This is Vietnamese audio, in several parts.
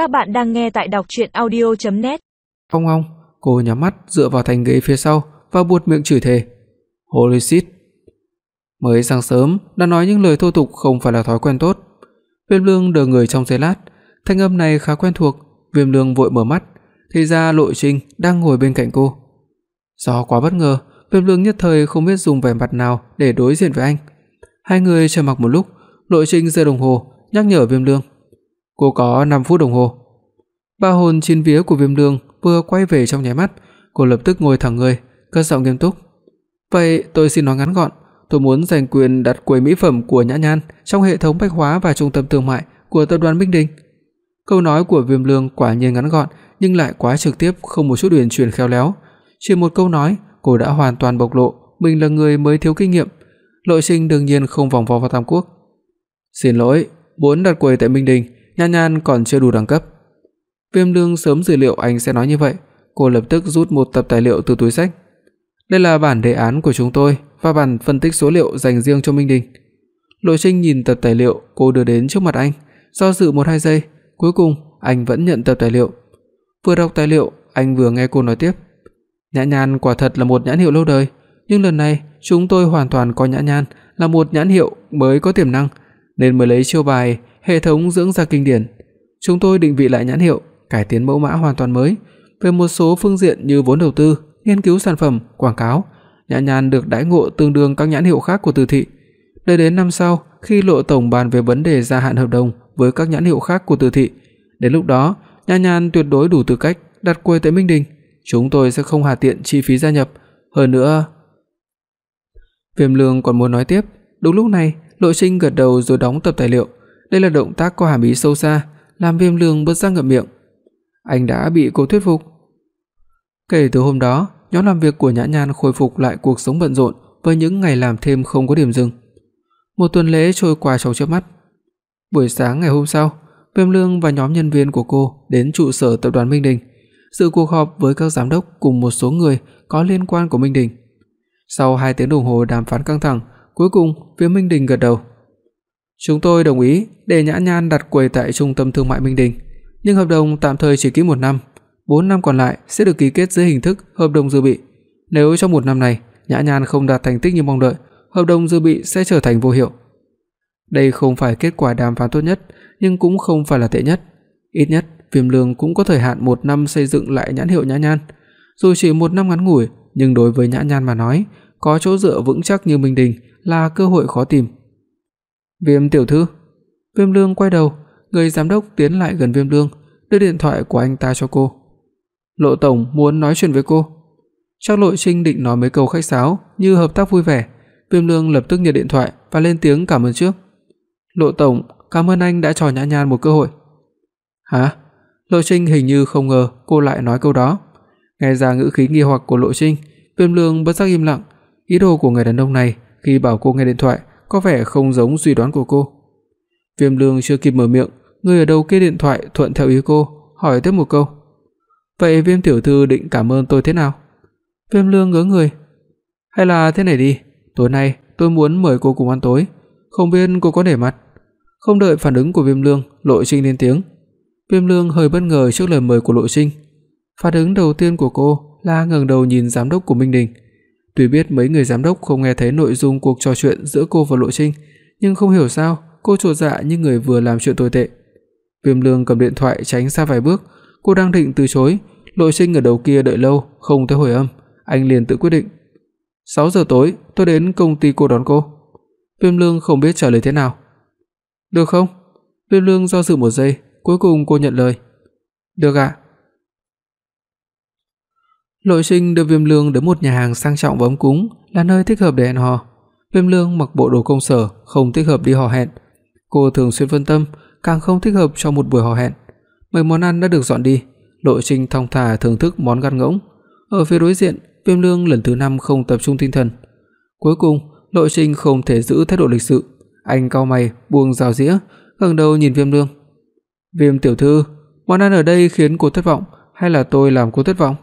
Các bạn đang nghe tại đọc audio net Ong ong, cô nhắm mắt dựa vào thành ghế phía sau và buột miệng chửi thề. Holy shit. Mới sáng sớm đã nói những lời thô tục không phải là thói quen tốt. Viêm Lương đờ người trong giây lát, thanh âm này khá quen thuộc, Viêm Lương vội mở mắt, thì ra Lộ Trinh đang ngồi bên cạnh cô. Do quá bất ngờ, Viêm Lương nhất thời không biết dùng vẻ mặt nào để đối diện với anh. Hai người trầm mặc một lúc, Lộ Trinh giơ đồng hồ, nhắc nhở Viêm Lương. Cô có 5 phút đồng hồ. Ba hồn chín vía của Viêm Lương vừa quay về trong nháy mắt, cô lập tức ngồi thẳng người, cất giọng nghiêm túc. "Vậy tôi xin nói ngắn gọn, tôi muốn giành quyền đặt quầy mỹ phẩm của Nhã Nhan trong hệ thống bách hóa và trung tâm thương mại của tập đoàn Minh Đình." Câu nói của Viêm Lương quả nhiên ngắn gọn, nhưng lại quá trực tiếp, không một chút uyển chuyển khéo léo. Chỉ một câu nói, cô đã hoàn toàn bộc lộ mình là người mới thiếu kinh nghiệm. Lộ Sinh đương nhiên không vòng vo vào Tam Quốc. "Xin lỗi, muốn đặt quầy tại Minh Đình, Nhan Nhan còn chưa đủ đẳng cấp." Viêm Lương sớm dự liệu anh sẽ nói như vậy, cô lập tức rút một tập tài liệu từ túi sách. "Đây là bản đề án của chúng tôi và bản phân tích số liệu dành riêng cho Minh Đình." Lộ Trinh nhìn tập tài liệu cô đưa đến trước mặt anh, do dự một hai giây, cuối cùng anh vẫn nhận tập tài liệu. Vừa đọc tài liệu, anh vừa nghe cô nói tiếp. Nhã Nhan quả thật là một nhãn hiệu lâu đời, nhưng lần này chúng tôi hoàn toàn coi Nhã Nhan là một nhãn hiệu mới có tiềm năng, nên mới lấy chiêu bài hệ thống dưỡng da kinh điển. Chúng tôi định vị lại nhãn hiệu, cải tiến mẫu mã hoàn toàn mới, về một số phương diện như vốn đầu tư, nghiên cứu sản phẩm, quảng cáo, Nhã Nhan được đãi ngộ tương đương các nhãn hiệu khác của Từ thị. Đợi đến năm sau, khi Lộ tổng bàn về vấn đề gia hạn hợp đồng với các nhãn hiệu khác của Từ thị, đến lúc đó, Nhã Nhan tuyệt đối đủ tư cách đặt quầy tại Minh Đình, chúng tôi sẽ không hà tiện chi phí gia nhập, hơn nữa Viêm Lương còn muốn nói tiếp, đúng lúc này, Lộ Sinh gật đầu rồi đóng tập tài liệu. Đây là động tác có hàm ý sâu xa, làm Viêm Lương bất giác ngậm miệng. Anh đã bị cô thuyết phục. Kể từ hôm đó, nhóm làm việc của Nhã Nhan khôi phục lại cuộc sống bận rộn với những ngày làm thêm không có điểm dừng. Một tuần lễ trôi qua trong chớp mắt. Buổi sáng ngày hôm sau, Viêm Lương và nhóm nhân viên của cô đến trụ sở tập đoàn Minh Đình, dự cuộc họp với các giám đốc cùng một số người có liên quan của Minh Đình. Sau 2 tiếng đồng hồ đàm phán căng thẳng, cuối cùng phía Minh Đình gật đầu. Chúng tôi đồng ý để Nhã Nhan đặt quầy tại trung tâm thương mại Minh Đình, nhưng hợp đồng tạm thời chỉ ký 1 năm, 4 năm còn lại sẽ được ký kết dưới hình thức hợp đồng dự bị. Nếu trong 1 năm này Nhã Nhan không đạt thành tích như mong đợi, hợp đồng dự bị sẽ trở thành vô hiệu. Đây không phải kết quả đàm phán tốt nhất, nhưng cũng không phải là tệ nhất. Ít nhất Viêm Lương cũng có thời hạn 1 năm xây dựng lại nhãn hiệu Nhã Nhan. Dù chỉ 1 năm ngắn ngủi, nhưng đối với Nhã Nhan mà nói, có chỗ dựa vững chắc như Minh Đình là cơ hội khó tìm. Viêm tiểu thư. Viêm Lương quay đầu, người giám đốc tiến lại gần Viêm Lương, đưa điện thoại của anh ta cho cô. Lộ tổng muốn nói chuyện với cô. Trác Lộ Trinh định nói mấy câu khách sáo như hợp tác vui vẻ, Viêm Lương lập tức nhận điện thoại và lên tiếng cảm ơn trước. Lộ tổng, cảm ơn anh đã cho Nhã Nhan một cơ hội. Hả? Lộ Trinh hình như không ngờ cô lại nói câu đó. Nghe ra ngữ khí nghi hoặc của Lộ Trinh, Viêm Lương bất giác im lặng, ý đồ của người đàn ông này khi bảo cô nghe điện thoại có vẻ không giống suy đoán của cô. Viêm Lương chưa kịp mở miệng, người ở đầu kia điện thoại thuận theo ý cô, hỏi tiếp một câu. "Vậy Viêm tiểu thư định cảm ơn tôi thế nào?" Viêm Lương ngớ người. "Hay là thế này đi, tối nay tôi muốn mời cô cùng ăn tối, không biết cô có để mặt?" Không đợi phản ứng của Viêm Lương, Lộ Trinh lên tiếng. Viêm Lương hơi bất ngờ trước lời mời của Lộ Trinh. Phản ứng đầu tiên của cô là ngẩng đầu nhìn giám đốc của Minh Đình. Tuy biết mấy người giám đốc không nghe thấy nội dung cuộc trò chuyện giữa cô và Lộ Trinh, nhưng không hiểu sao, cô chột dạ như người vừa làm chuyện tồi tệ. Viêm Lương cầm điện thoại tránh xa vài bước, cô đang định từ chối, Lộ Trinh ở đầu kia đợi lâu không thấy hồi âm, anh liền tự quyết định. 6 giờ tối, tôi đến công ty cô đón cô. Viêm Lương không biết trả lời thế nào. Được không? Viêm Lương do dự một giây, cuối cùng cô nhận lời. Được ạ. Lộ Sinh đưa Viêm Lương đến một nhà hàng sang trọng và ấm cúng, là nơi thích hợp để hẹn hò. Viêm Lương mặc bộ đồ công sở, không thích hợp đi hò hẹn. Cô thường xuyên phân tâm, càng không thích hợp cho một buổi hò hẹn. Mấy món ăn đã được dọn đi, Lộ Sinh thong thả thưởng thức món gan ngỗng. Ở phía đối diện, Viêm Lương lần thứ 5 không tập trung tinh thần. Cuối cùng, Lộ Sinh không thể giữ thái độ lịch sự, anh cau mày, buông dao dĩa, ngẩng đầu nhìn Viêm Lương. "Viêm tiểu thư, món ăn ở đây khiến cô thất vọng hay là tôi làm cô thất vọng?"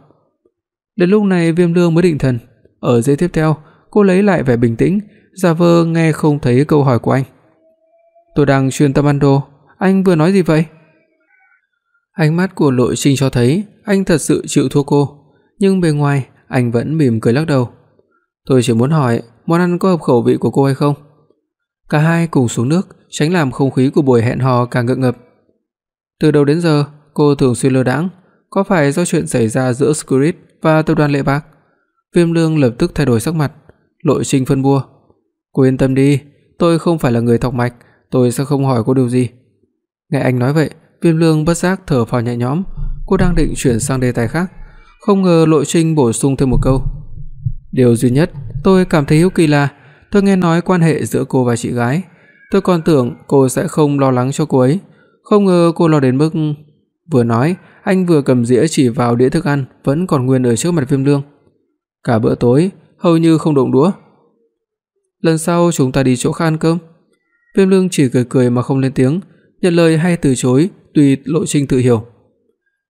Đến lúc này Viêm Lương mới định thần, ở giây tiếp theo, cô lấy lại vẻ bình tĩnh, giả vờ nghe không thấy câu hỏi của anh. "Tôi đang chuyên tâm ăn đồ, anh vừa nói gì vậy?" Ánh mắt của Lộ Trinh cho thấy anh thật sự chịu thua cô, nhưng bề ngoài anh vẫn mỉm cười lắc đầu. "Tôi chỉ muốn hỏi, món ăn có hợp khẩu vị của cô hay không?" Cả hai cùng xuống nước, tránh làm không khí của buổi hẹn hò càng ngượng ngập. Từ đầu đến giờ, cô thường xuyên lơ đãng, có phải do chuyện xảy ra giữa Spirit và tập đoàn Lệ Bạc? Viêm Lương lập tức thay đổi sắc mặt, Lộ Trình phân bua. "Cô yên tâm đi, tôi không phải là người thọc mạch, tôi sẽ không hỏi cô điều gì." Nghe anh nói vậy, Viêm Lương bất giác thở phào nhẹ nhõm, cô đang định chuyển sang đề tài khác, không ngờ Lộ Trình bổ sung thêm một câu. "Điều duy nhất tôi cảm thấy hiếu kỳ là tôi nghe nói quan hệ giữa cô và chị gái, tôi còn tưởng cô sẽ không lo lắng cho cô ấy, không ngờ cô lo đến mức..." Vừa nói, anh vừa cầm dĩa chỉ vào đĩa thức ăn vẫn còn nguyên ở trước mặt Viêm Lương. Cả bữa tối hầu như không động đũa. Lần sau chúng ta đi chỗ khác ăn cơm. Viêm Lương chỉ cười cười mà không lên tiếng, nhận lời hay từ chối tùy Lộ Trình tự hiểu.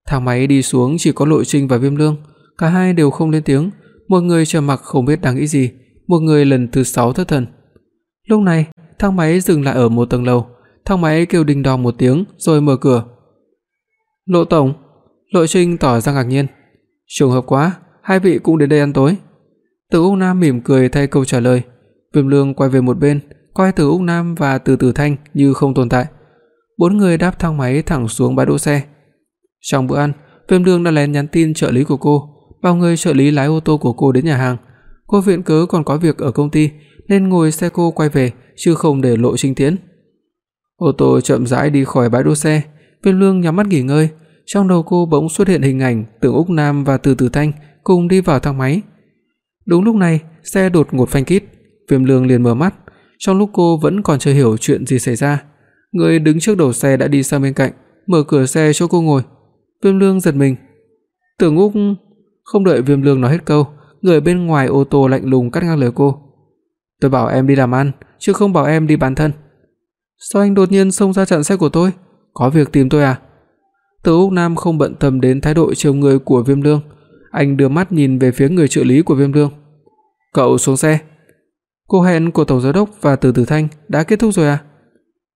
Thang máy đi xuống chỉ có Lộ Trình và Viêm Lương, cả hai đều không lên tiếng, một người trầm mặc không biết đang nghĩ gì, một người lần thứ 6 thất thần. Lúc này, thang máy dừng lại ở một tầng lầu, thang máy kêu đinh đong một tiếng rồi mở cửa. "Lộ tổng." Lộ trinh tỏ ra ngạc nhiên. "Trùng hợp quá, hai vị cũng đến đây ăn tối." Từ Úc Nam mỉm cười thay câu trả lời. Viêm Lương quay về một bên, coi Từ Úc Nam và Từ Từ Thanh như không tồn tại. Bốn người đáp thang máy thẳng xuống bãi đỗ xe. Trong bữa ăn, Viêm Lương đã lén nhắn tin trợ lý của cô, bảo người trợ lý lái ô tô của cô đến nhà hàng. Cô viện cớ còn có việc ở công ty nên ngồi xe cô quay về chứ không để lộ trinh tiến. Ô tô chậm rãi đi khỏi bãi đỗ xe, Viêm Lương nhắm mắt nghỉ ngơi, trong đầu cô bỗng xuất hiện hình ảnh Tưởng Úc Nam và Từ Từ Thanh cùng đi vào thang máy. Đúng lúc này, xe đột ngột phanh kít, Viêm Lương liền mở mắt, trong lúc cô vẫn còn chưa hiểu chuyện gì xảy ra, người đứng trước đầu xe đã đi sang bên cạnh, mở cửa xe cho cô ngồi. Viêm Lương giật mình. Tưởng Úc không đợi Viêm Lương nói hết câu, người bên ngoài ô tô lạnh lùng cắt ngang lời cô. "Tôi bảo em đi làm ăn, chứ không bảo em đi bán thân." "Sao anh đột nhiên xông ra chặn xe của tôi? Có việc tìm tôi à?" Từ Úc Nam không bận tâm đến thái độ chiều người của Viêm Lương, anh đưa mắt nhìn về phía người trợ lý của Viêm Lương. "Cậu xuống xe." Cô hẹn của tổng giám đốc và Từ Từ Thanh đã kết thúc rồi à?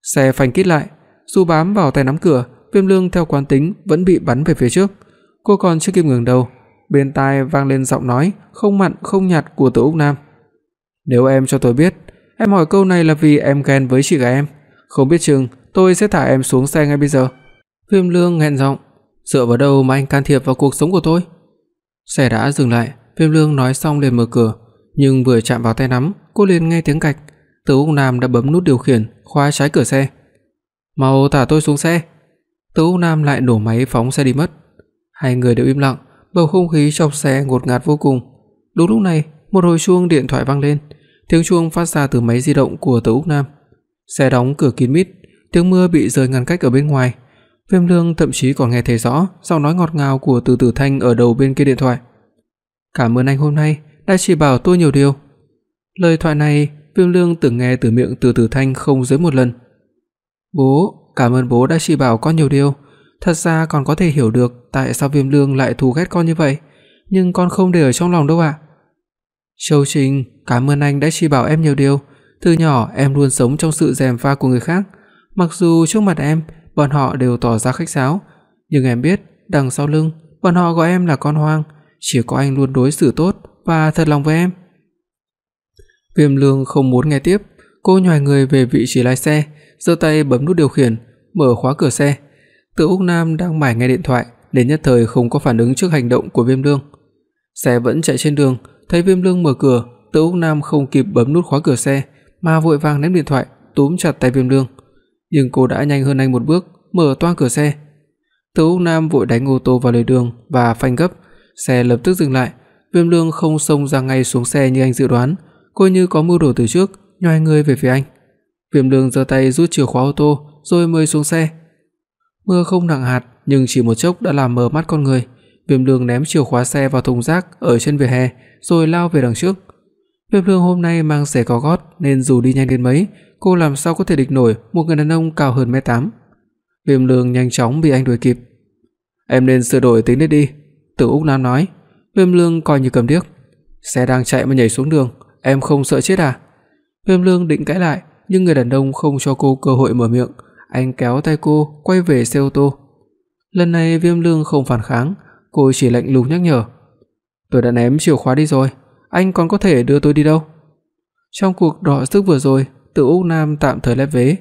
Xe phanh kít lại, dù bám vào tay nắm cửa, Viêm Lương theo quán tính vẫn bị bắn về phía trước. Cô còn chưa kịp ngẩng đầu, bên tai vang lên giọng nói không mặn không nhạt của Từ Úc Nam. "Nếu em cho tôi biết, em hỏi câu này là vì em ghen với chị gái em, không biết chừng tôi sẽ thả em xuống xe ngay bây giờ." Viêm Lương nghẹn giọng, "Dựa vào đâu mà anh can thiệp vào cuộc sống của tôi?" Xe đã dừng lại, Viêm Lương nói xong liền mở cửa, nhưng vừa chạm vào tay nắm, cô liền nghe tiếng cạch, Từ Úc Nam đã bấm nút điều khiển, khóa trái cửa xe. "Mau thả tôi xuống xe." Từ Úc Nam lại nổ máy phóng xe đi mất. Hai người đều im lặng, bầu không khí trong xe ngột ngạt vô cùng. Đúng lúc này, một hồi chuông điện thoại vang lên, tiếng chuông phát ra từ máy di động của Từ Úc Nam. Xe đóng cửa kín mít, tiếng mưa bị rơi ngăn cách ở bên ngoài. Viêm Lương thậm chí còn nghe thấy rõ giọng nói ngọt ngào của Từ Tử Thanh ở đầu bên kia điện thoại. "Cảm ơn anh hôm nay đã chỉ bảo tôi nhiều điều." Lời thoại này Viêm Lương từng nghe từ miệng Từ Tử Thanh không dưới một lần. "Bố, cảm ơn bố đã chỉ bảo con nhiều điều, thật ra con có thể hiểu được tại sao Viêm Lương lại thù ghét con như vậy, nhưng con không để ở trong lòng đâu ạ." Châu Trình, cảm ơn anh đã chỉ bảo em nhiều điều, từ nhỏ em luôn sống trong sự gièm pha của người khác, mặc dù trước mặt em bọn họ đều tỏ ra khách sáo, nhưng em biết đằng sau lưng bọn họ gọi em là con hoang, chỉ có anh luôn đối xử tốt và thật lòng với em. Viêm Lương không muốn nghe tiếp, cô nhòi người về vị trí lái xe, giơ tay bấm nút điều khiển, mở khóa cửa xe. Từ Úc Nam đang mải nghe điện thoại, đến nhất thời không có phản ứng trước hành động của Viêm Lương. Xe vẫn chạy trên đường, thấy Viêm Lương mở cửa, Từ Úc Nam không kịp bấm nút khóa cửa xe, mà vội vàng ném điện thoại, túm chặt tay Viêm Lương. Nhưng cô đã nhanh hơn anh một bước, mở toang cửa xe. Từ Úc Nam vội đánh ô tô vào lề đường và phanh gấp, xe lập tức dừng lại. Viêm Lương không xông ra ngay xuống xe như anh dự đoán, cô như có mưu đồ từ trước, nhoài người về phía anh. Viêm Lương giơ tay rút chìa khóa ô tô rồi mới xuống xe. Mưa không nặng hạt, nhưng chỉ một chốc đã làm mờ mắt con người. Viêm Lương ném chìa khóa xe vào thùng rác ở trên vỉa hè, rồi lao về đằng trước. Viêm Lương hôm nay mang giày cao gót nên dù đi nhanh đến mấy, cô làm sao có thể địch nổi một người đàn ông cao hơn mét 8. Viêm Lương nhanh chóng bị anh đuổi kịp. "Em nên sửa đổi tính nết đi." Từ Úc Nam nói. Viêm Lương coi như cầm điếc. "Xe đang chạy mà nhảy xuống đường, em không sợ chết à?" Viêm Lương định cãi lại, nhưng người đàn ông không cho cô cơ hội mở miệng, anh kéo tay cô quay về xe ô tô. Lần này Viêm Lương không phản kháng, cô chỉ lạnh lùng nhắc nhở. "Tôi đã ném chìa khóa đi rồi, anh còn có thể đưa tôi đi đâu?" Trong cuộc đọ sức vừa rồi, từ Úc Nam tạm thời lép vế,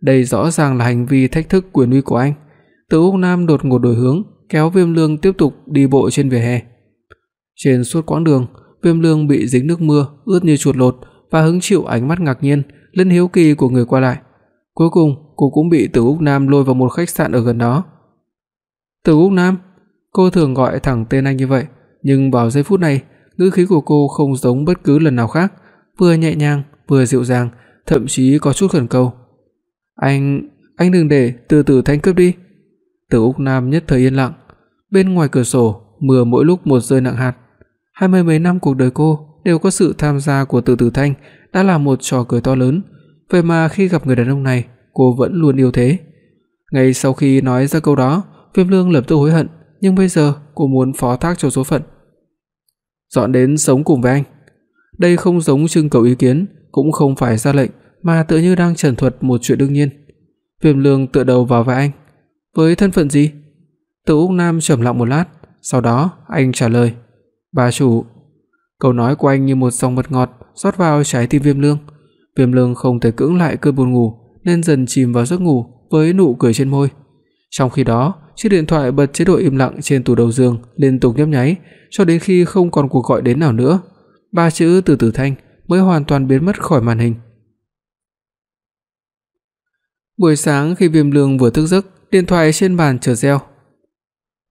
đây rõ ràng là hành vi thách thức quyền uy của anh. Từ Úc Nam đột ngột đổi hướng, kéo Viêm Lương tiếp tục đi bộ trên vỉa hè. Trên suốt quãng đường, Viêm Lương bị dính nước mưa, ướt như chuột lột và hứng chịu ánh mắt ngạc nhiên, lẫn hiếu kỳ của người qua lại. Cuối cùng, cô cũng bị Từ Úc Nam lôi vào một khách sạn ở gần đó. Từ Úc Nam, cô thường gọi thẳng tên anh như vậy, nhưng vào giây phút này, ngữ khí của cô không giống bất cứ lần nào khác, vừa nhẹ nhàng, vừa dịu dàng, thậm chí có chút khẩn cầu. "Anh, anh đừng để Từ Từ Thanh cướp đi." Từ Úc Nam nhất thời yên lặng, bên ngoài cửa sổ, mưa mỗi lúc một rơi nặng hạt. Hai mươi mấy năm cuộc đời cô đều có sự tham gia của Từ Từ Thanh đã là một trò cười to lớn, vậy mà khi gặp người đàn ông này, cô vẫn luôn yêu thế. Ngay sau khi nói ra câu đó, Viêm Lương lập tức hối hận, nhưng bây giờ cô muốn phó thác cho số phận. Dọn đến sống cùng với anh. Đây không giống trưng cầu ý kiến, cũng không phải ra lệnh, mà tựa như đang trần thuật một chuyện đương nhiên. Viêm Lương tựa đầu vào vai anh. Với thân phận gì? Từ Úc Nam trầm lặng một lát, sau đó anh trả lời: "Bà chủ." Câu nói của anh như một dòng mật ngọt rót vào trái tim Viêm Lương. Viêm Lương không thể cưỡng lại cơn buồn ngủ, nên dần chìm vào giấc ngủ với nụ cười trên môi. Trong khi đó, chiếc điện thoại bật chế độ im lặng trên tủ đầu giường liên tục nhấp nháy cho đến khi không còn cuộc gọi đến nào nữa. Ba chữ từ từ thanh mới hoàn toàn biến mất khỏi màn hình. Buổi sáng khi Viêm Lương vừa thức giấc, điện thoại trên bàn chợt reo.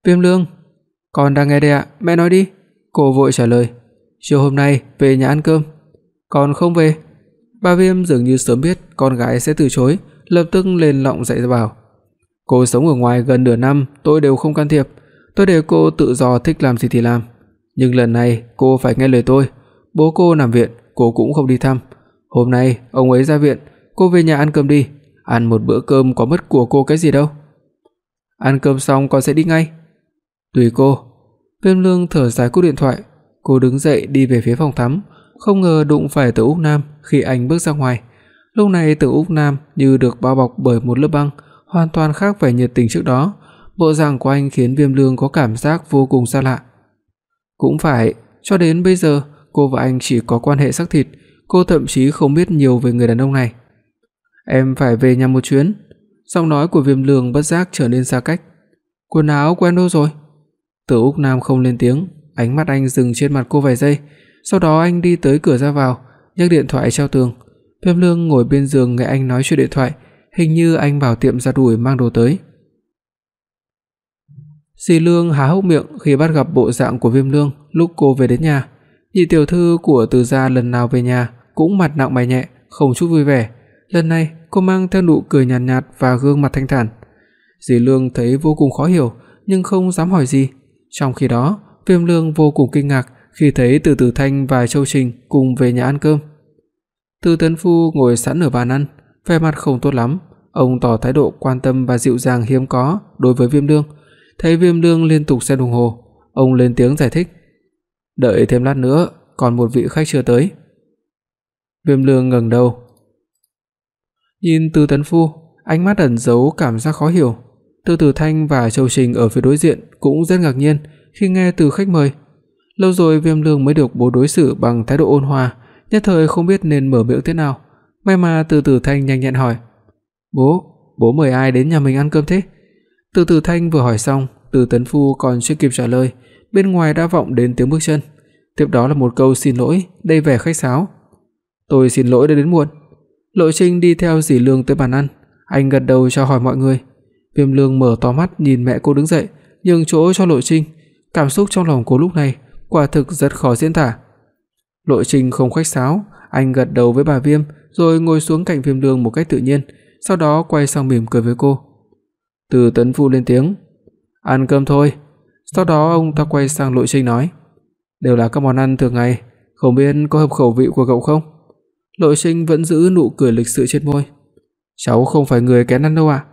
"Viêm Lương, con đang nghe đây ạ, mẹ nói đi." Cô vội trả lời. "Chiều hôm nay về nhà ăn cơm." "Con không về." Bà Viêm dường như sớm biết con gái sẽ từ chối, lập tức lên lọng dạy bảo. "Cô sống ở ngoài gần nửa năm, tôi đều không can thiệp, tôi để cô tự do thích làm gì thì làm, nhưng lần này cô phải nghe lời tôi. Bố cô nằm viện, cô cũng không đi thăm. Hôm nay ông ấy ra viện, cô về nhà ăn cơm đi, ăn một bữa cơm có mất của cô cái gì đâu." Ăn cơm xong con sẽ đi ngay. Tùy cô. Viêm Lương thở dài cúp điện thoại, cô đứng dậy đi về phía phòng tắm, không ngờ đụng phải Từ Úc Nam khi anh bước ra ngoài. Lúc này Từ Úc Nam như được bao bọc bởi một lớp băng, hoàn toàn khác vẻ nhiệt tình trước đó. Bộ dạng của anh khiến Viêm Lương có cảm giác vô cùng xa lạ. Cũng phải, cho đến bây giờ cô và anh chỉ có quan hệ xác thịt, cô thậm chí không biết nhiều về người đàn ông này. Em phải về nhà một chuyến. Giọng nói của Viêm Lương bất giác trở nên xa cách. Quần áo quen đâu rồi? Từ Úc Nam không lên tiếng, ánh mắt anh dừng trên mặt cô vài giây, sau đó anh đi tới cửa ra vào, nhấc điện thoại treo tường. Viêm Lương ngồi bên giường nghe anh nói chuyện điện thoại, hình như anh vào tiệm giặt ủi mang đồ tới. Dì Lương há hốc miệng khi bắt gặp bộ dạng của Viêm Lương lúc cô về đến nhà. Nhị tiểu thư của Từ gia lần nào về nhà cũng mặt nặng mày nhẹ, không chút vui vẻ. Lần này, cô mang theo nụ cười nhàn nhạt, nhạt và gương mặt thanh thản. Dì Lương thấy vô cùng khó hiểu nhưng không dám hỏi gì. Trong khi đó, Viêm Lương vô cùng kinh ngạc khi thấy Từ Từ Thanh và Châu Trình cùng về nhà ăn cơm. Từ Tấn Phu ngồi sẵn ở bàn ăn, vẻ mặt không tốt lắm, ông tỏ thái độ quan tâm và dịu dàng hiếm có đối với Viêm Lương. Thấy Viêm Lương liên tục xem đồng hồ, ông lên tiếng giải thích: "Đợi thêm lát nữa, còn một vị khách chưa tới." Viêm Lương ngẩng đầu. Nhìn Từ Tấn Phu, ánh mắt ẩn giấu cảm giác khó hiểu. Từ Từ Thanh và Châu Trình ở phía đối diện cũng rất ngạc nhiên khi nghe từ khách mời. Lâu rồi Viêm Lương mới được bố đối xử bằng thái độ ôn hòa, nhất thời không biết nên mở miệng thế nào. May mà Từ Từ Thanh nhanh nhẹn hỏi: "Bố, bố mời ai đến nhà mình ăn cơm thế?" Từ Từ Thanh vừa hỏi xong, Từ Tấn Phu còn chưa kịp trả lời, bên ngoài đã vọng đến tiếng bước chân. Tiếp đó là một câu xin lỗi đầy vẻ khách sáo. "Tôi xin lỗi đã đến muộn." Lộ Trình đi theo dì Lương tới bàn ăn, anh gật đầu chào hỏi mọi người. Viêm Lương mở to mắt nhìn mẹ cô đứng dậy, nhường chỗ cho Lộ Trình. Cảm xúc trong lòng cô lúc này quả thực rất khó diễn tả. Lộ Trình không khách sáo, anh gật đầu với bà Viêm rồi ngồi xuống cạnh Viêm Lương một cách tự nhiên, sau đó quay sang mỉm cười với cô. Từ Tấn Phu lên tiếng, "Ăn cơm thôi." Sau đó ông ta quay sang Lộ Trinh nói, "Đều là các món ăn thường ngày, không biết có hợp khẩu vị của cậu không?" Lộ Trinh vẫn giữ nụ cười lịch sự trên môi. "Cháu không phải người kén ăn đâu ạ."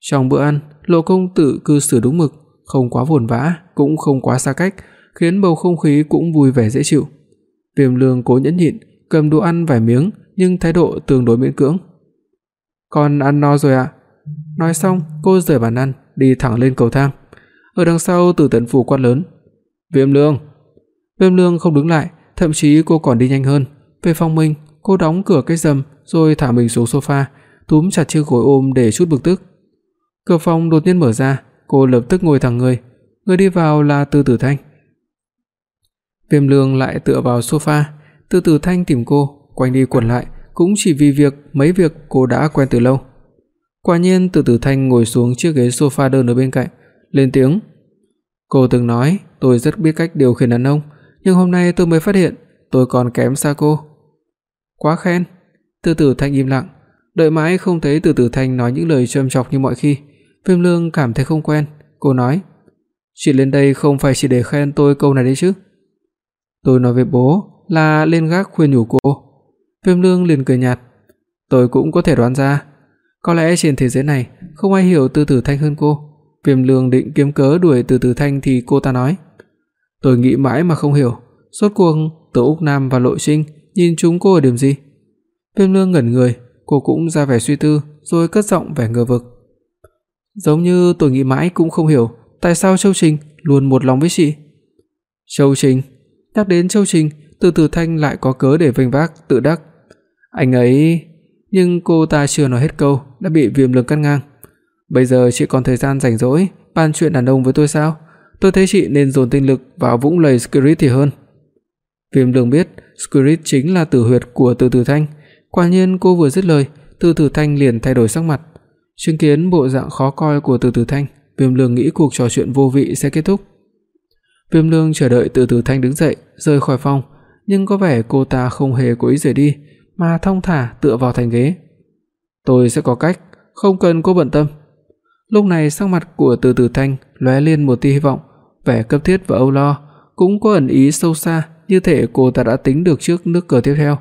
Trong bữa ăn, Lộ công tử cư xử đúng mực, không quá vồn vã, cũng không quá xa cách, khiến bầu không khí cũng vui vẻ dễ chịu. Viêm Lương cố nhẫn nhịn, cầm đồ ăn vài miếng, nhưng thái độ tương đối miễn cưỡng. "Con ăn no rồi ạ." Nói xong, cô rời bàn ăn, đi thẳng lên cầu thang. Ở đằng sau Từ Tấn Phủ quát lớn: "Viêm Lương!" Viêm Lương không đứng lại, thậm chí cô còn đi nhanh hơn. Về phòng mình, cô đóng cửa cái rầm rồi thả mình xuống sofa, túm chặt chiếc gối ôm để chút bực tức. Cửa phòng đột nhiên mở ra, cô lập tức ngồi thẳng người. Người đi vào là Từ Tử Thanh. Viêm Lương lại tựa vào sofa, Từ Tử Thanh tìm cô, quanh đi quẩn lại, cũng chỉ vì việc mấy việc cô đã quen từ lâu. Quả nhiên Từ Tử Thanh ngồi xuống chiếc ghế sofa đơn ở bên cạnh, lên tiếng. Cô từng nói tôi rất biết cách điều khiển đàn ông, nhưng hôm nay tôi mới phát hiện tôi còn kém xa cô. Quá khen. Từ Tử Thanh im lặng, đợi mãi không thấy Từ Tử Thanh nói những lời châm chọc như mọi khi, Viêm Lương cảm thấy không quen, cô nói: "Chị lên đây không phải chỉ để khen tôi câu này đấy chứ?" Tôi nói với bố là lên gác khuyên nhủ cô. Viêm Lương liền cười nhạt, "Tôi cũng có thể đoán ra, có lẽ trên thế giới này không ai hiểu Từ Tử Thanh hơn cô." Viêm Lương định kiếm cớ đuổi Từ Từ Thanh thì cô ta nói: "Tôi nghĩ mãi mà không hiểu, rốt cuộc Từ Úc Nam và Lộ Trinh nhìn chúng cô ở điểm gì?" Viêm Lương ngẩn người, cô cũng ra vẻ suy tư, rồi cất giọng vẻ ngờ vực. Giống như tôi nghĩ mãi cũng không hiểu, tại sao Châu Trình luôn một lòng với chị. Châu Trình, nhắc đến Châu Trình, Từ Từ Thanh lại có cớ để vênh vác tự đắc. Anh ấy, nhưng cô ta chưa nói hết câu đã bị Viêm Lương cắt ngang. Bây giờ chị còn thời gian rảnh rỗi bàn chuyện đàn ông với tôi sao? Tôi thấy chị nên dồn tinh lực vào vũng lầy Spirit thì hơn. Viêm Lương biết Spirit chính là tử huyệt của Từ Từ Thanh, quả nhiên cô vừa dứt lời, Từ Từ Thanh liền thay đổi sắc mặt. Chứng kiến bộ dạng khó coi của Từ Từ Thanh, Viêm Lương nghĩ cuộc trò chuyện vô vị sẽ kết thúc. Viêm Lương chờ đợi Từ Từ Thanh đứng dậy, rời khỏi phòng, nhưng có vẻ cô ta không hề cố ý rời đi, mà thong thả tựa vào thành ghế. "Tôi sẽ có cách, không cần cô bận tâm." Lúc này sắc mặt của Từ Từ Thanh lóe lên một tia hy vọng, vẻ cấp thiết và âu lo, cũng có ẩn ý sâu xa, như thể cô ta đã tính được trước nước cờ tiếp theo.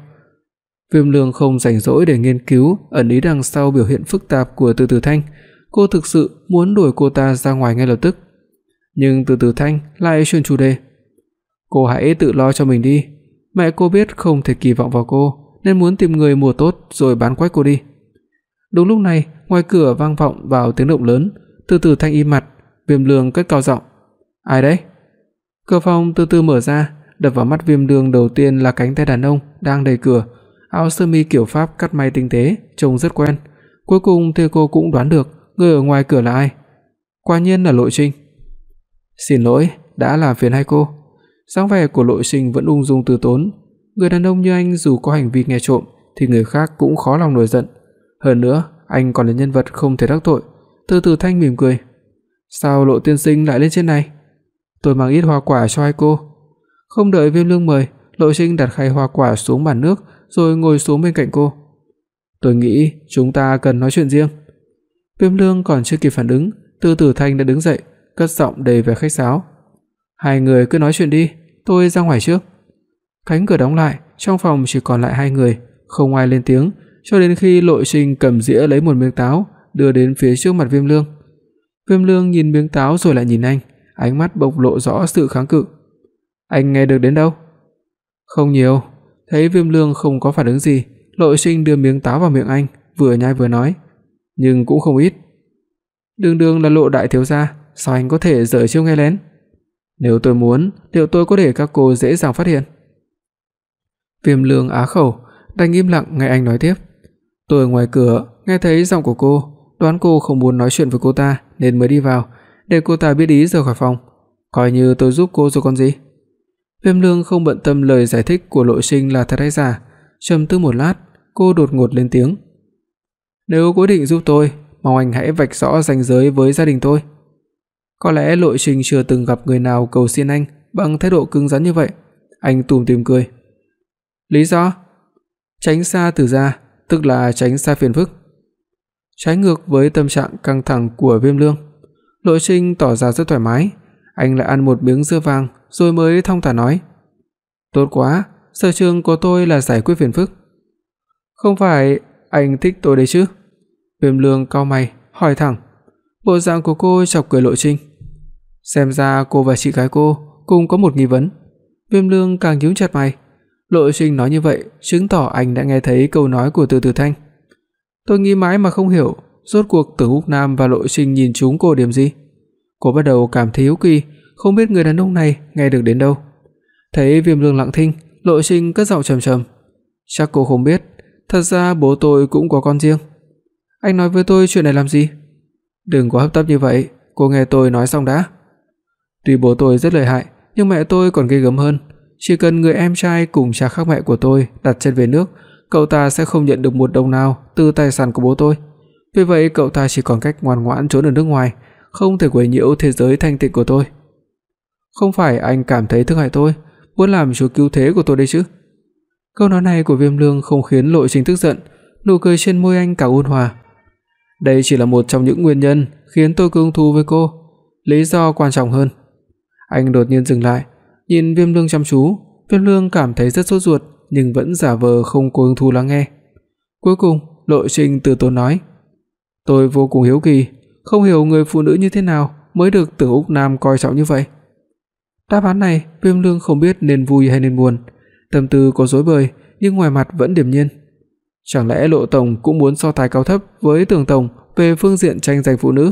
Viêm Lương không rảnh rỗi để nghiên cứu ẩn ý đằng sau biểu hiện phức tạp của Từ Từ Thanh, cô thực sự muốn đuổi cô ta ra ngoài ngay lập tức. Nhưng Từ Từ Thanh lại chuyển chủ đề. "Cô hãy tự lo cho mình đi, mẹ cô biết không thể kỳ vọng vào cô, nên muốn tìm người mùa tốt rồi bán quách cô đi." Đúng lúc này, ngoài cửa vang vọng vào tiếng động lớn, Từ Từ Thanh im mặt, Viêm Lương cất cao giọng, "Ai đấy?" Cửa phòng từ từ mở ra, đập vào mắt Viêm Lương đầu tiên là cánh tay đàn ông đang đẩy cửa, áo sơ mi kiểu Pháp cắt may tinh tế, trông rất quen. Cuối cùng thì cô cũng đoán được người ở ngoài cửa là ai. Quả nhiên là Lộ Trinh. "Xin lỗi, đã làm phiền hai cô." Dáng vẻ của Lộ Trinh vẫn ung dung từ tốn, người đàn ông như anh dù có hành vi nghe trộm thì người khác cũng khó lòng nổi giận. Hơn nữa, anh còn là nhân vật không thể đắc tội. Từ từ Thanh mỉm cười. "Sao Lộ tiên sinh lại lên trên này?" "Tôi mang ít hoa quả cho hai cô." Không đợi Viêm Lương mời, Lộ Trinh đặt khay hoa quả xuống bàn nước rồi ngồi xuống bên cạnh cô. "Tôi nghĩ chúng ta cần nói chuyện riêng." Viêm Lương còn chưa kịp phản ứng, Từ Tử Thanh đã đứng dậy, cất giọng đầy vẻ khách sáo. "Hai người cứ nói chuyện đi, tôi ra ngoài trước." Cánh cửa đóng lại, trong phòng chỉ còn lại hai người, không ai lên tiếng, cho đến khi Lộ Trình cầm dĩa lấy một miếng táo, đưa đến phía trước mặt Viêm Lương. Viêm Lương nhìn miếng táo rồi lại nhìn anh, ánh mắt bộc lộ rõ sự kháng cự. "Anh nghe được đến đâu?" "Không nhiều." Thấy Viêm Lương không có phản ứng gì, Lộ Trình đưa miếng táo vào miệng anh, vừa nhai vừa nói, "Nhưng cũng không ít." "Đường đường là Lộ đại thiếu gia, sao anh có thể giở chiêu nghe lén?" "Nếu tôi muốn, liệu tôi có để các cô dễ dàng phát hiện?" Viêm Lương á khẩu, đành im lặng nghe anh nói tiếp. Tôi ở ngoài cửa nghe thấy giọng của cô, đoán cô không muốn nói chuyện với cô ta nên mới đi vào, để cô ta biết ý rời khỏi phòng, coi như tôi giúp cô rồi còn gì. Viêm Lương không bận tâm lời giải thích của Lộ Sinh là thật hay giả, trầm tư một lát, cô đột ngột lên tiếng. "Nếu cố định giúp tôi, mong anh hãy vạch rõ ranh giới với gia đình tôi." Có lẽ Lộ Trình chưa từng gặp người nào cầu xin anh bằng thái độ cứng rắn như vậy. Anh tủm tỉm cười. "Lý do?" Tránh xa từ gia, tức là tránh xa phiền phức. Trái ngược với tâm trạng căng thẳng của Viêm Lương, Lộ Trinh tỏ ra rất thoải mái, anh lại ăn một miếng dưa vàng rồi mới thong thả nói: "Tốt quá, sở trường của tôi là giải quyết phiền phức." "Không phải anh thích tôi đấy chứ?" Viêm Lương cau mày, hỏi thẳng. Bộ dạng của cô chọc cười Lộ Trinh. Xem ra cô và chị gái cô cùng có một nghi vấn. Viêm Lương càng nhíu chặt mày. Lộ Sinh nói như vậy, chứng tỏ anh đã nghe thấy câu nói của Từ Từ Thanh. Tôi nghĩ mãi mà không hiểu, rốt cuộc Từ Húc Nam và Lộ Sinh nhìn chúng cô điểm gì? Cô bắt đầu cảm thấy hiếu kỳ, không biết người đàn ông này nghe được đến đâu. Thấy Viêm Lương lặng thinh, Lộ Sinh cất giọng trầm trầm, "Chắc cô không biết, thật ra bố tôi cũng có con riêng." "Anh nói với tôi chuyện này làm gì?" "Đừng có hấp tấp như vậy, cô nghe tôi nói xong đã." Tuy bố tôi rất lợi hại, nhưng mẹ tôi còn ghê gớm hơn, chỉ cần người em trai cùng cha khác mẹ của tôi đặt chân về nước, cậu ta sẽ không nhận được một đồng nào từ tài sản của bố tôi. Vì vậy cậu ta chỉ còn cách ngoan ngoãn trốn ở nước ngoài, không thể quấy nhiễu thế giới thanh tịnh của tôi. Không phải anh cảm thấy thương hại tôi, muốn làm chúa cứu thế của tôi đấy chứ? Câu nói này của Viêm Lương không khiến Lộ Trình tức giận, nụ cười trên môi anh càng ôn hòa. Đây chỉ là một trong những nguyên nhân khiến tôi cứng thù với cô, lý do quan trọng hơn. Anh đột nhiên dừng lại, nhìn Viêm Lương chăm chú, Viêm Lương cảm thấy rất sốt ruột nhưng vẫn giả vờ không có hứng thú lắng nghe. Cuối cùng, Lộ Trình từ tốn nói: "Tôi vô cùng hiếu kỳ, không hiểu người phụ nữ như thế nào mới được Tưởng Úc Nam coi trọng như vậy." Đáp án này, Viêm Lương không biết nên vui hay nên buồn, tâm tư có rối bời nhưng ngoài mặt vẫn điềm nhiên. Chẳng lẽ Lộ tổng cũng muốn so tài cao thấp với Tưởng tổng về phương diện tranh giành phụ nữ?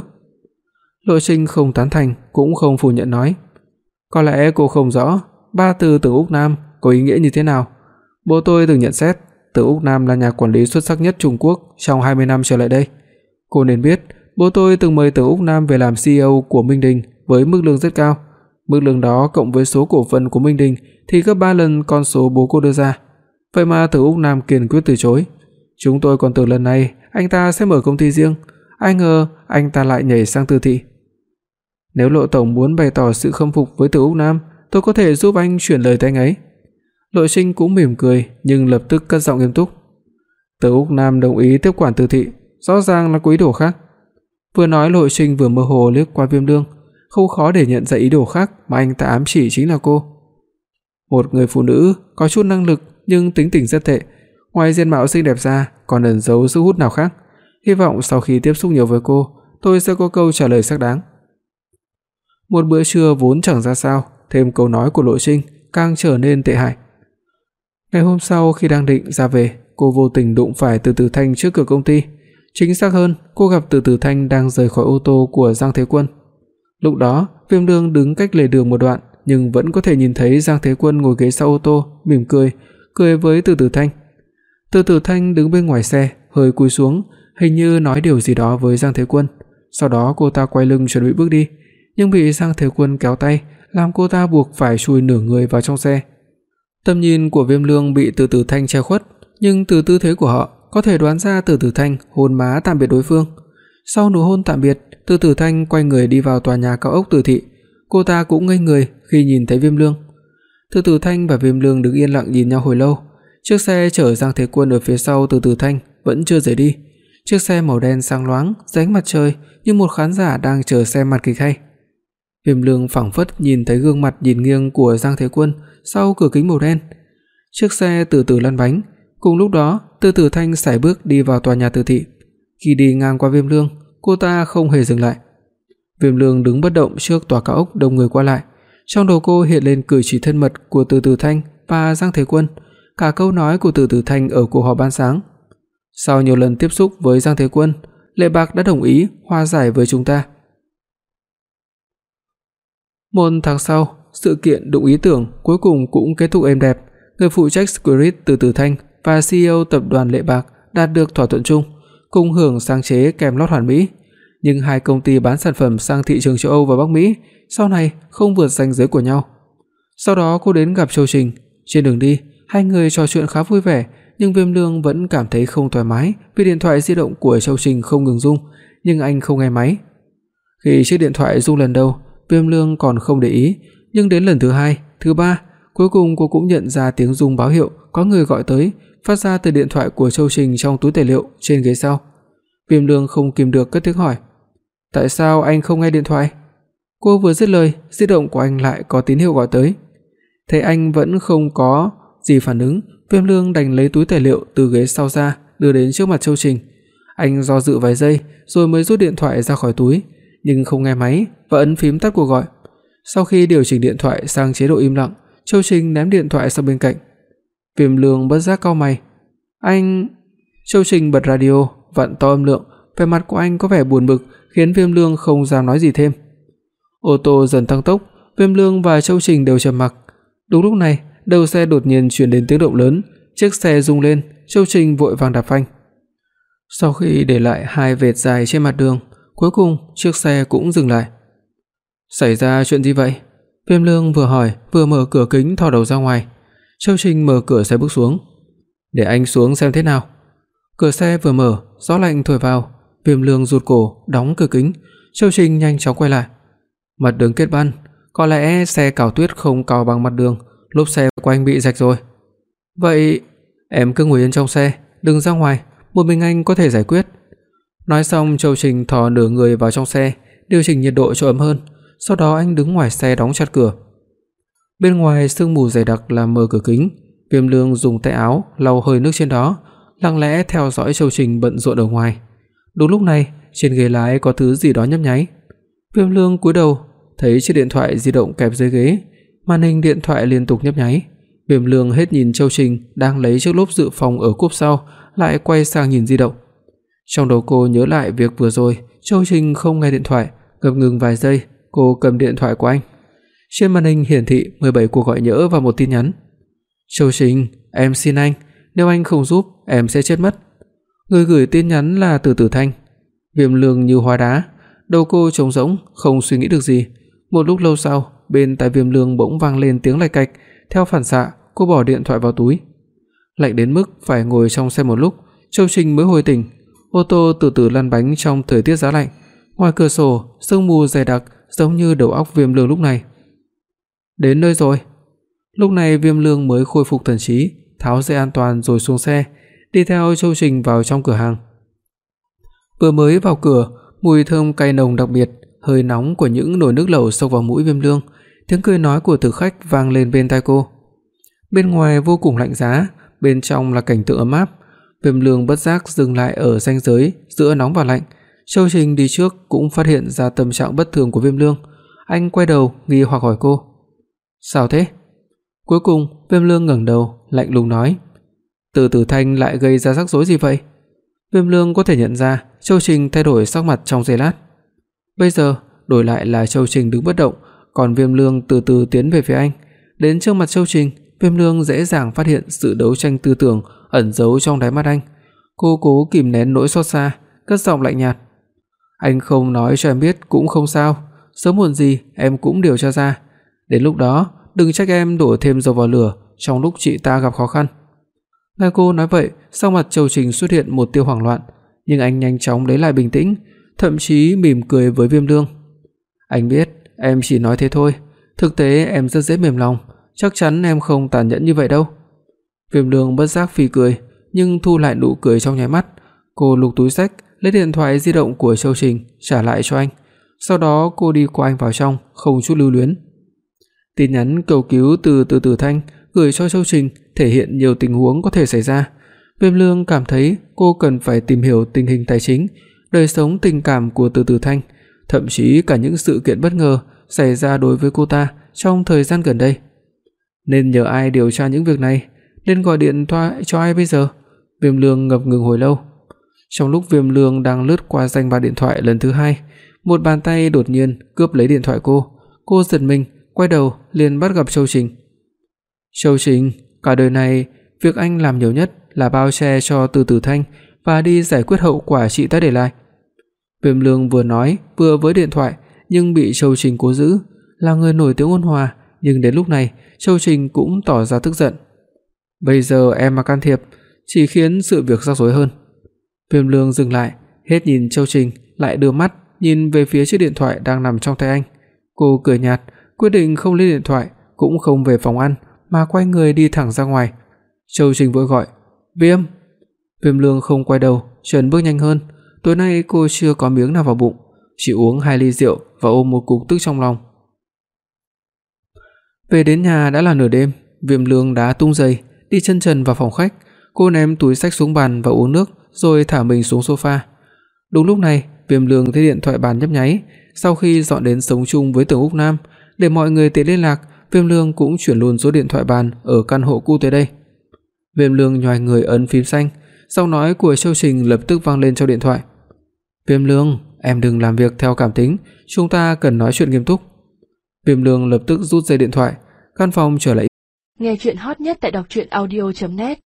Lộ Trình không tán thành, cũng không phủ nhận nói: "Có lẽ cô không rõ ba từ Tưởng Úc Nam có ý nghĩa như thế nào. Bố tôi từng nhận xét Tưởng Úc Nam là nhà quản lý xuất sắc nhất Trung Quốc trong 20 năm trở lại đây. Cô nên biết, bố tôi từng mời Tưởng Úc Nam về làm CEO của Minh Đình với mức lương rất cao. Mức lương đó cộng với số cổ phần của Minh Đình thì gấp 3 lần con số bố cô đưa ra. Vậy mà Tưởng Úc Nam kiên quyết từ chối. Chúng tôi còn tưởng lần này anh ta sẽ mở công ty riêng, ai ngờ anh ta lại nhảy sang tư thị. Nếu Lộ tổng muốn bày tỏ sự khâm phục với từ Úc Nam, tôi có thể giúp anh chuyển lời tới anh ấy. Lộ Sinh cũng mỉm cười nhưng lập tức cất giọng nghiêm túc. Từ Úc Nam đồng ý tiếp quản Từ thị, rõ ràng là có ý đồ khác. Vừa nói Lộ Sinh vừa mơ hồ liếc qua Viêm Lương, không khó để nhận ra ý đồ khác mà anh ta ám chỉ chính là cô. Một người phụ nữ có chút năng lực nhưng tính tình rất tệ, ngoài diện mạo xinh đẹp ra còn ẩn giấu sức hút nào khác. Hy vọng sau khi tiếp xúc nhiều với cô, tôi sẽ có câu trả lời xác đáng. Một bữa trưa vốn chẳng ra sao, thêm câu nói của Lộ Trinh càng trở nên tệ hại. Ngày hôm sau khi đang định ra về, cô vô tình đụng phải Từ Từ Thanh trước cửa công ty. Chính xác hơn, cô gặp Từ Từ Thanh đang rời khỏi ô tô của Giang Thế Quân. Lúc đó, Viêm Đường đứng cách lề đường một đoạn, nhưng vẫn có thể nhìn thấy Giang Thế Quân ngồi ghế sau ô tô, mỉm cười, cười với Từ Từ Thanh. Từ Từ Thanh đứng bên ngoài xe, hơi cúi xuống, hình như nói điều gì đó với Giang Thế Quân. Sau đó cô ta quay lưng chuẩn bị bước đi, nhưng bị Giang Thế Quân kéo tay, làm cô ta buộc phải chui nửa người vào trong xe. Tầm nhìn của Viêm Lương bị Từ Từ Thanh che khuất, nhưng từ tư thế của họ có thể đoán ra Từ Từ Thanh hôn má tạm biệt đối phương. Sau nụ hôn tạm biệt, Từ Từ Thanh quay người đi vào tòa nhà cao ốc Từ thị. Cô ta cũng ngây người khi nhìn thấy Viêm Lương. Từ Từ Thanh và Viêm Lương đứng yên lặng nhìn nhau hồi lâu. Chiếc xe chở Giang Thế Quân ở phía sau Từ Từ Thanh vẫn chưa rời đi. Chiếc xe màu đen sáng loáng, ránh mặt trời như một khán giả đang chờ xem màn kịch hay. Viêm Lương phảng phất nhìn thấy gương mặt nhìn nghiêng của Giang Thế Quân sau cửa kính màu đen. Chiếc xe từ từ lăn bánh, cùng lúc đó, Từ Tử Thanh sải bước đi vào tòa nhà Từ thị. Khi đi ngang qua Viêm Lương, cô ta không hề dừng lại. Viêm Lương đứng bất động trước tòa cao ốc đông người qua lại, trong đầu cô hiện lên cử chỉ thân mật của Từ Tử Thanh và Giang Thế Quân, cả câu nói của Từ Tử Thanh ở cuộc họp ban sáng. Sau nhiều lần tiếp xúc với Giang Thế Quân, Lệ Bạc đã đồng ý hòa giải với chúng ta. Một tháng sau, sự kiện đụng ý tưởng cuối cùng cũng kết thúc êm đẹp. Người phụ trách Spirit từ Từ Thanh và CEO tập đoàn Lệ Bạc đạt được thỏa thuận chung, cùng hưởng sáng chế kèm lót hoàn mỹ. Nhưng hai công ty bán sản phẩm sang thị trường châu Âu và Bắc Mỹ sau này không vượt ranh giới của nhau. Sau đó cô đến gặp Châu Trình, trên đường đi, hai người trò chuyện khá vui vẻ, nhưng Viêm Lương vẫn cảm thấy không thoải mái vì điện thoại di động của Châu Trình không ngừng rung, nhưng anh không nghe máy. Khi chiếc điện thoại rung lần đầu, Viêm Lương còn không để ý, nhưng đến lần thứ hai, thứ ba, cuối cùng cô cũng nhận ra tiếng rung báo hiệu có người gọi tới, phát ra từ điện thoại của Châu Trình trong túi tài liệu trên ghế sau. Viêm Lương không kìm được cất tiếng hỏi: "Tại sao anh không nghe điện thoại?" Cô vừa dứt lời, di động của anh lại có tín hiệu gọi tới. Thấy anh vẫn không có gì phản ứng, Viêm Lương đành lấy túi tài liệu từ ghế sau ra, đưa đến trước mặt Châu Trình. Anh do dự vài giây rồi mới rút điện thoại ra khỏi túi, nhưng không nghe máy và ấn phím tắt cuộc gọi. Sau khi điều chỉnh điện thoại sang chế độ im lặng, Châu Trình ném điện thoại sang bên cạnh. Viêm Lương bất giác cau mày. "Anh..." Châu Trình bật radio, vặn to âm lượng, vẻ mặt của anh có vẻ buồn bực, khiến Viêm Lương không dám nói gì thêm. Ô tô dần tăng tốc, Viêm Lương và Châu Trình đều trầm mặc. Đúng lúc này, đầu xe đột nhiên truyền đến tiếng động lớn, chiếc xe rung lên, Châu Trình vội vàng đạp phanh. Sau khi để lại hai vệt dài trên mặt đường, cuối cùng chiếc xe cũng dừng lại. Xảy ra chuyện gì vậy? Viêm Lương vừa hỏi, vừa mở cửa kính thò đầu ra ngoài. Châu Trình mở cửa xe bước xuống. "Để anh xuống xem thế nào." Cửa xe vừa mở, gió lạnh thổi vào, Viêm Lương rụt cổ, đóng cửa kính. Châu Trình nhanh chóng quay lại. Mặt đường kết băng, có lẽ xe cào tuyết không cào bằng mặt đường, lốp xe của anh bị rạch rồi. Vậy em cứ ngồi yên trong xe, đừng ra ngoài, một mình anh có thể giải quyết. Nói xong, Châu Trình thò nửa người vào trong xe, điều chỉnh nhiệt độ cho ấm hơn, sau đó anh đứng ngoài xe đóng chặt cửa. Bên ngoài sương mù dày đặc làm mờ cửa kính, Viêm Lương dùng tay áo lau hơi nước trên đó, lặng lẽ theo dõi Châu Trình bận rộn ở ngoài. Đúng lúc này, trên ghế lái có thứ gì đó nhấp nháy. Viêm Lương cúi đầu, thấy chiếc điện thoại di động kẹp dưới ghế, màn hình điện thoại liên tục nhấp nháy. Viêm Lương hết nhìn Châu Trình đang lấy chiếc lốp dự phòng ở cốp sau, lại quay sang nhìn di động. Trong đầu cô nhớ lại việc vừa rồi, Châu Trình không nghe điện thoại, ngập ngừng vài giây, cô cầm điện thoại của anh. Trên màn hình hiển thị 17 cuộc gọi nhỡ và một tin nhắn. "Châu Trình, em xin anh, nếu anh không giúp, em sẽ chết mất." Người gửi tin nhắn là Từ Tử Thanh. Viêm Lương như hóa đá, đầu cô trống rỗng, không suy nghĩ được gì. Một lúc lâu sau, bên tai Viêm Lương bỗng vang lên tiếng lạch cạch, theo phản xạ, cô bỏ điện thoại vào túi. Lạnh đến mức phải ngồi trong xe một lúc, Châu Trình mới hồi tỉnh. Ô tô từ từ lăn bánh trong thời tiết giá lạnh. Ngoài cửa sổ, sương mù dày đặc giống như đầu óc Viêm Lương lúc này. Đến nơi rồi. Lúc này Viêm Lương mới khôi phục thần trí, tháo dây an toàn rồi xuống xe, đi theo Châu Trình vào trong cửa hàng. Vừa mới vào cửa, mùi thơm cay nồng đặc biệt, hơi nóng của những nồi nước lẩu xộc vào mũi Viêm Lương, tiếng cười nói của thực khách vang lên bên tai cô. Bên ngoài vô cùng lạnh giá, bên trong là cảnh tượng ấm áp. Viêm Lương bất giác dừng lại ở ranh giới giữa nóng và lạnh. Châu Trình đi trước cũng phát hiện ra tâm trạng bất thường của Viêm Lương. Anh quay đầu nghi hoặc hỏi cô: "Sao thế?" Cuối cùng, Viêm Lương ngẩng đầu, lạnh lùng nói: "Từ Tử Thanh lại gây ra rắc rối gì vậy?" Viêm Lương có thể nhận ra Châu Trình thay đổi sắc mặt trong giây lát. Bây giờ, đổi lại là Châu Trình đứng bất động, còn Viêm Lương từ từ tiến về phía anh. Đến trước mặt Châu Trình, Viêm Lương dễ dàng phát hiện sự đấu tranh tư tưởng ẩn giấu trong đáy mắt anh. Cô cố kìm nén nỗi xót xa, cất giọng lạnh nhạt. "Anh không nói cho em biết cũng không sao, sớm muộn gì em cũng điều tra ra. Đến lúc đó, đừng trách em đổ thêm dầu vào lửa trong lúc chị ta gặp khó khăn." Nghe cô nói vậy, sau mặt Châu Trình xuất hiện một tia hoảng loạn, nhưng anh nhanh chóng lấy lại bình tĩnh, thậm chí mỉm cười với Viêm Lương. "Anh biết, em chỉ nói thế thôi, thực tế em rất dễ mềm lòng, chắc chắn em không tàn nhẫn như vậy đâu." Viêm đường bất giác phì cười, nhưng thu lại nụ cười trong nháy mắt, cô lục túi xách, lấy điện thoại di động của Châu Trình trả lại cho anh. Sau đó cô đi qua anh vào trong, không chút lưu luyến. Tin nhắn cầu cứu từ Từ từ Thanh gửi cho Châu Trình thể hiện nhiều tình huống có thể xảy ra. Viêm Lương cảm thấy cô cần phải tìm hiểu tình hình tài chính, đời sống tình cảm của Từ từ Thanh, thậm chí cả những sự kiện bất ngờ xảy ra đối với cô ta trong thời gian gần đây. Nên nhờ ai điều tra những việc này, nên gọi điện thoại cho ai bây giờ? Viêm Lương ngập ngừng hồi lâu. Trong lúc Viêm Lương đang lướt qua danh bạ điện thoại lần thứ hai, một bàn tay đột nhiên cướp lấy điện thoại cô. Cô giật mình, quay đầu liền bắt gặp Châu Trình. "Châu Trình, cả đời này việc anh làm nhiều nhất là bao che cho Từ Tử Thanh và đi giải quyết hậu quả chị ta để lại." Viêm Lương vừa nói vừa với điện thoại, nhưng bị Châu Trình cố giữ, là người nổi tiếng ôn hòa, nhưng đến lúc này, Châu Trình cũng tỏ ra tức giận. "Bây giờ em mà can thiệp, chỉ khiến sự việc rắc rối hơn." Viêm Lương dừng lại, hết nhìn Châu Trình, lại đưa mắt nhìn về phía chiếc điện thoại đang nằm trong tay anh. Cô cười nhạt, quyết định không lấy điện thoại, cũng không về phòng ăn mà quay người đi thẳng ra ngoài. Châu Trình vội gọi, "Viêm." Viêm Lương không quay đầu, chân bước nhanh hơn. Tối nay cô chưa có miếng nào vào bụng, chỉ uống hai ly rượu và ôm một cục tức trong lòng. Về đến nhà đã là nửa đêm, Viêm Lương đã tung giày, đi chân trần vào phòng khách, cô ném túi xách xuống bàn và uống nước, rồi thả mình xuống sofa. Đúng lúc này, Viêm Lương thấy điện thoại bàn nhấp nháy, sau khi dọn đến sống chung với Tưởng Úc Nam, để mọi người tiện liên lạc, Viêm Lương cũng chuyển luôn số điện thoại bàn ở căn hộ cũ tới đây. Viêm Lương nhòi người ấn phím xanh, giọng nói của Châu Trình lập tức vang lên trong điện thoại. Viêm Lương, em đừng làm việc theo cảm tính, chúng ta cần nói chuyện nghiêm túc. Viêm Lương lập tức rút dây điện thoại, căn phòng trở lại. Nghe truyện hot nhất tại doctruyenaudio.net